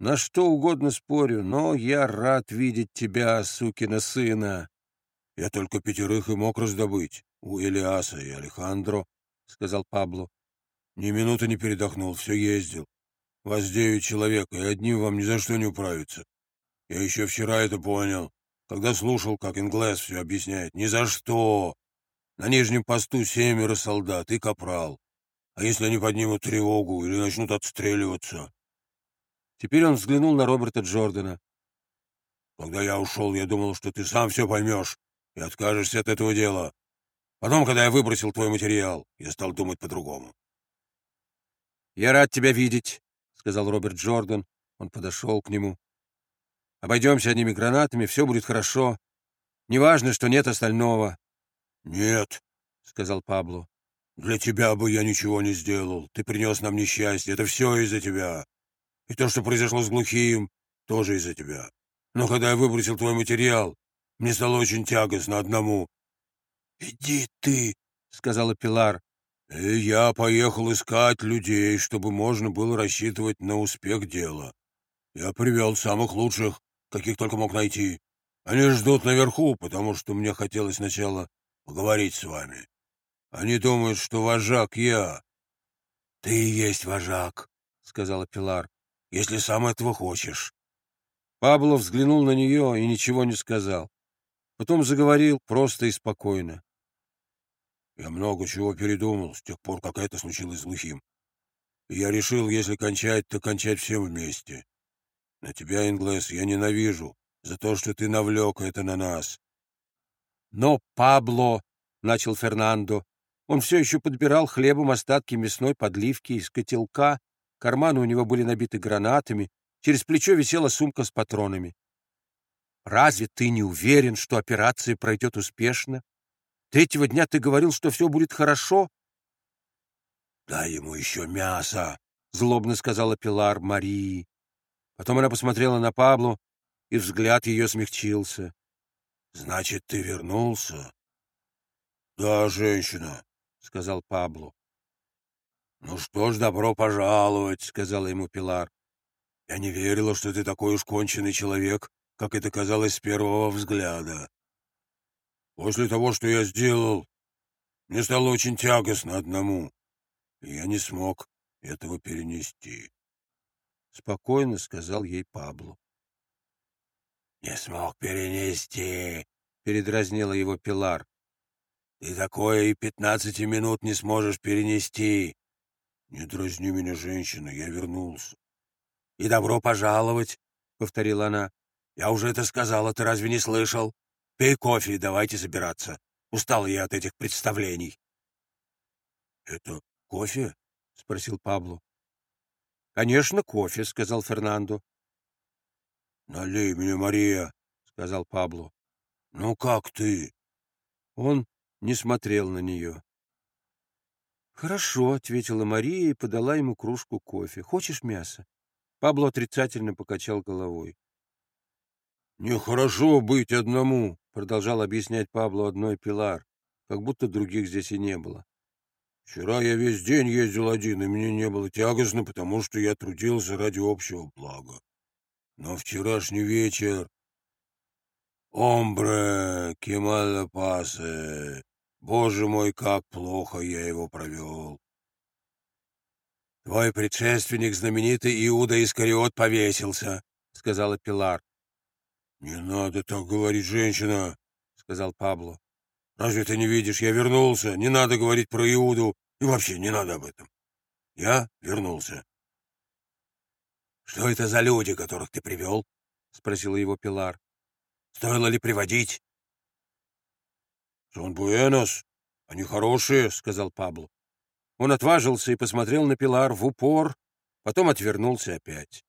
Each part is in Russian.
На что угодно спорю, но я рад видеть тебя, сукина сына. — Я только пятерых и мог раздобыть, у Элиаса и Алехандро, — сказал Пабло. — Ни минуты не передохнул, все ездил. Вас девять человек, и одним вам ни за что не управиться. Я еще вчера это понял, когда слушал, как Инглес все объясняет. Ни за что! На нижнем посту семеро солдат и капрал. А если они поднимут тревогу или начнут отстреливаться? Теперь он взглянул на Роберта Джордана. Когда я ушел, я думал, что ты сам все поймешь и откажешься от этого дела. Потом, когда я выбросил твой материал, я стал думать по-другому. «Я рад тебя видеть», — сказал Роберт Джордан. Он подошел к нему. «Обойдемся одними гранатами, все будет хорошо. Неважно, что нет остального». «Нет», — сказал Пабло. «Для тебя бы я ничего не сделал. Ты принес нам несчастье. Это все из-за тебя. И то, что произошло с глухим, тоже из-за тебя. Но когда я выбросил твой материал, мне стало очень тягостно одному. — Иди ты, — сказала Пилар. И я поехал искать людей, чтобы можно было рассчитывать на успех дела. Я привел самых лучших, каких только мог найти. Они ждут наверху, потому что мне хотелось сначала поговорить с вами. Они думают, что вожак я. — Ты и есть вожак, — сказала Пилар если сам этого хочешь. Пабло взглянул на нее и ничего не сказал. Потом заговорил просто и спокойно. Я много чего передумал с тех пор, как это случилось с глухим. И я решил, если кончать, то кончать всем вместе. На тебя, Инглес, я ненавижу за то, что ты навлек это на нас. Но Пабло, — начал Фернандо, — он все еще подбирал хлебом остатки мясной подливки из котелка, Карманы у него были набиты гранатами, через плечо висела сумка с патронами. «Разве ты не уверен, что операция пройдет успешно? Третьего дня ты говорил, что все будет хорошо?» «Дай ему еще мясо», — злобно сказала Пилар Марии. Потом она посмотрела на Пабло, и взгляд ее смягчился. «Значит, ты вернулся?» «Да, женщина», — сказал Пабло. «Ну что ж, добро пожаловать», — сказала ему Пилар. «Я не верила, что ты такой уж конченый человек, как это казалось с первого взгляда. После того, что я сделал, мне стало очень тягостно одному, и я не смог этого перенести». Спокойно сказал ей Пабло. «Не смог перенести», — передразнила его Пилар. «Ты такое и пятнадцати минут не сможешь перенести. «Не дразни меня, женщина, я вернулся». «И добро пожаловать», — повторила она. «Я уже это сказала, ты разве не слышал? Пей кофе и давайте забираться. Устал я от этих представлений». «Это кофе?» — спросил Пабло. «Конечно, кофе», — сказал Фернандо. «Налей мне, Мария», — сказал Пабло. «Ну как ты?» Он не смотрел на нее. «Хорошо», — ответила Мария и подала ему кружку кофе. «Хочешь мясо?» Пабло отрицательно покачал головой. «Нехорошо быть одному», — продолжал объяснять Пабло одной Пилар, как будто других здесь и не было. «Вчера я весь день ездил один, и мне не было тягостно, потому что я трудился ради общего блага. Но вчерашний вечер... Омбре, кемала пасе, Боже мой, как плохо я его провел. — Твой предшественник, знаменитый Иуда Искариот, повесился, — сказала Пилар. — Не надо так говорить, женщина, — сказал Пабло. — Разве ты не видишь, я вернулся, не надо говорить про Иуду, и вообще не надо об этом. Я вернулся. — Что это за люди, которых ты привел? — спросила его Пилар. — Стоило ли приводить? «Сон Буэнос, они хорошие», — сказал Пабло. Он отважился и посмотрел на Пилар в упор, потом отвернулся опять.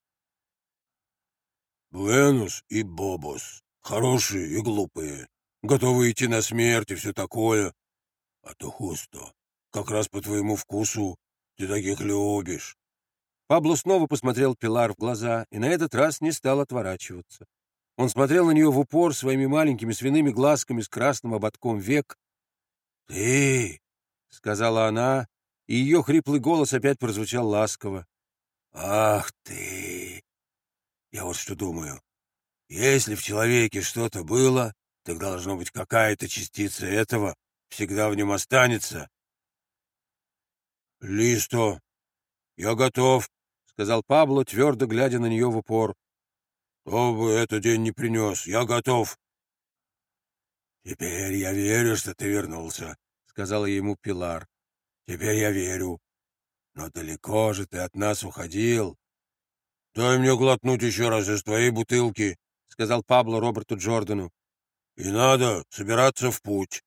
«Буэнос и Бобос. Хорошие и глупые. Готовы идти на смерть и все такое. А то Хусто, как раз по твоему вкусу. Ты таких любишь». Пабло снова посмотрел Пилар в глаза и на этот раз не стал отворачиваться. Он смотрел на нее в упор своими маленькими свиными глазками с красным ободком век. «Ты!» — сказала она, и ее хриплый голос опять прозвучал ласково. «Ах ты! Я вот что думаю. Если в человеке что-то было, так должно быть какая-то частица этого всегда в нем останется. Листо, я готов, — сказал Пабло, твердо глядя на нее в упор. Кто бы этот день не принес, я готов. Теперь я верю, что ты вернулся, — сказала ему Пилар. Теперь я верю. Но далеко же ты от нас уходил. Дай мне глотнуть еще раз из твоей бутылки, — сказал Пабло Роберту Джордану. И надо собираться в путь.